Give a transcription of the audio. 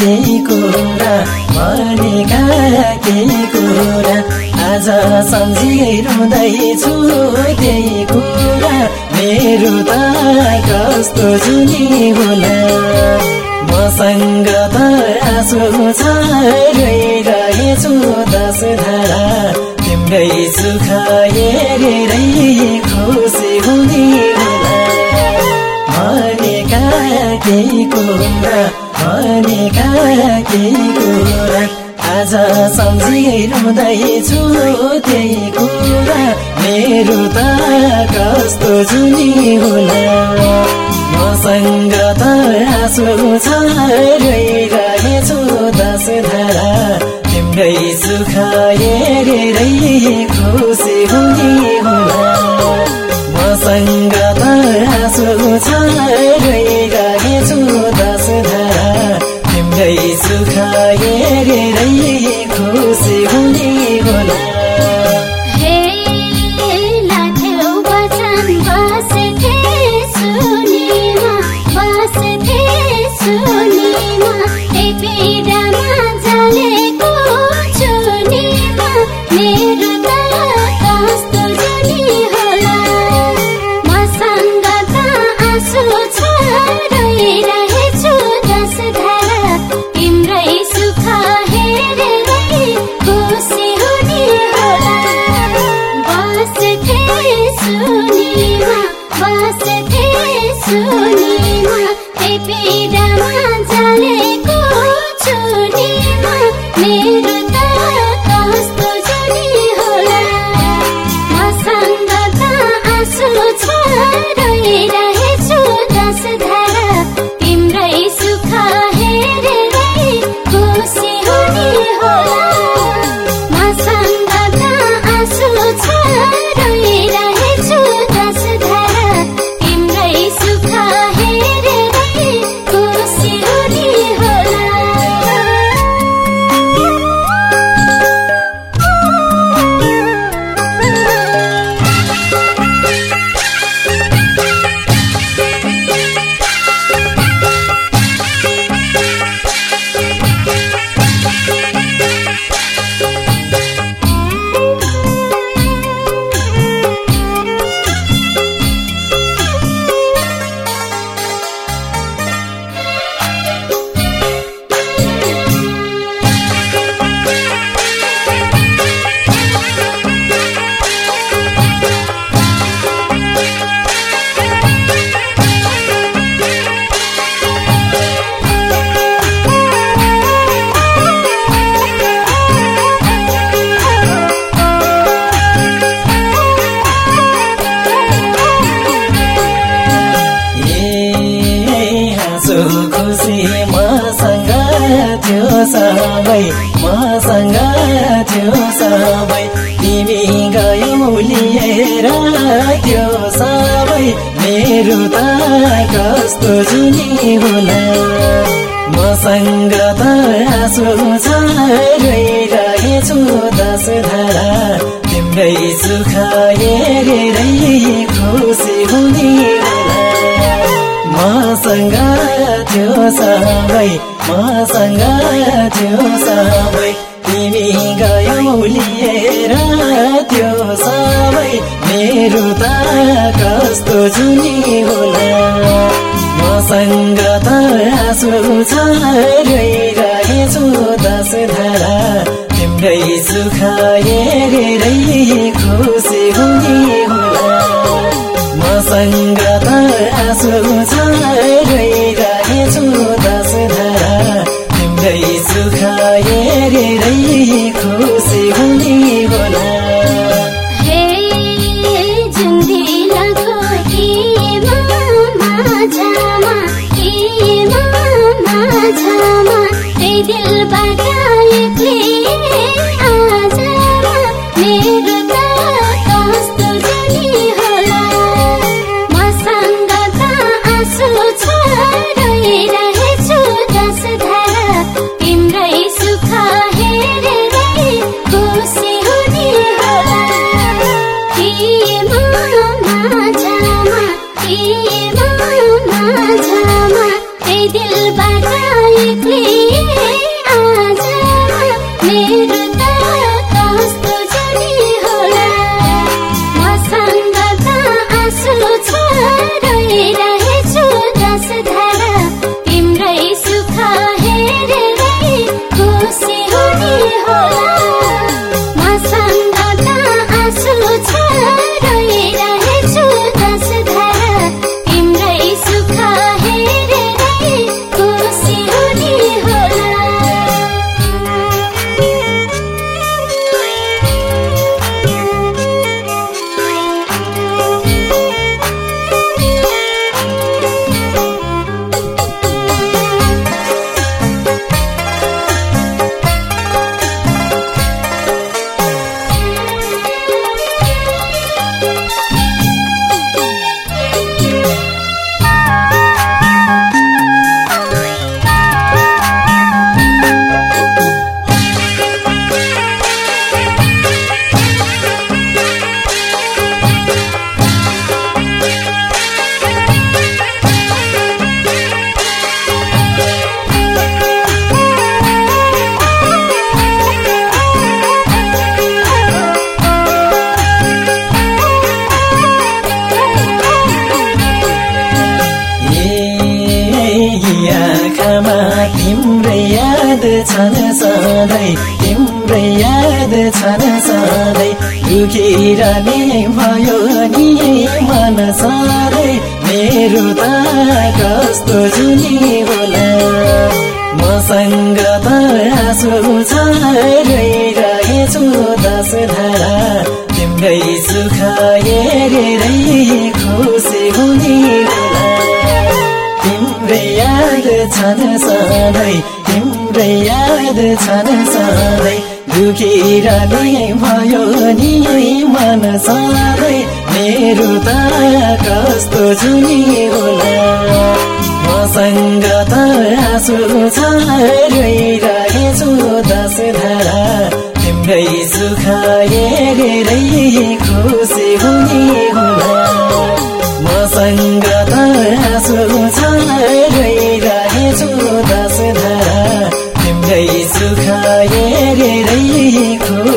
केही कुरा भनेका केही कुरा। आज सम्झिए रुँदैछु त्यही कुरा। मेरो त कस्तो जुनी होला मसँग त आँसु छ रोइरहेछु दस धारा तिम्रै सुख हेरेरै खुसी हुने केही कुरा भनेका केही कुरा आज सम्झिरहँदैछु त्यही कुरा मेरो त कस्तो जुनी होला मसँग त आँसु छ रोइरहेछु दस धारा तिम्रै सुख हेरेरै खुसी हुने। छ सबै मसँग थियो सबै। तिमी गयौ लिएर त्यो सबै। मेरो त कस्तो जुनी होला मसँग त आँसु छ रोइरहेछु दस धारा तिम्रै सुख हेरेरै खुसी हुने मसँग थियो सबै। मसँग थियो सबै तिमी गयौ लिएर त्यो सबै मेरो त कस्तो जुनी होला। मसँग त आँसु छ रोइरहेछु दस धारा तिम्रै सुख हेरेरै खुसी हुने होला। मसँग त आँसु छ रोइरहेछु दस तिम्रै सुख हेरेरै खुसी हुने होला हे जुन्दिलाको दुखिरहने भयो नि मन सधैँ मेरो त कस्तो जुनी होला? मसँग त आँसु छ रोइरहेछु दस धारा तिम्रै सुख हेरेरै खुसी हुने तिम्रै याद छन् सधैँ तिम्रै याद छन् सधैँ। दुखिरहने भयो नि मन सधैँ मेरो त कस्तो जुनी होला? मसँग त आँसु छ रोइरहेछु दस धारा तिम्रै हेरेरै खुसी हुने हेरेरै खुसी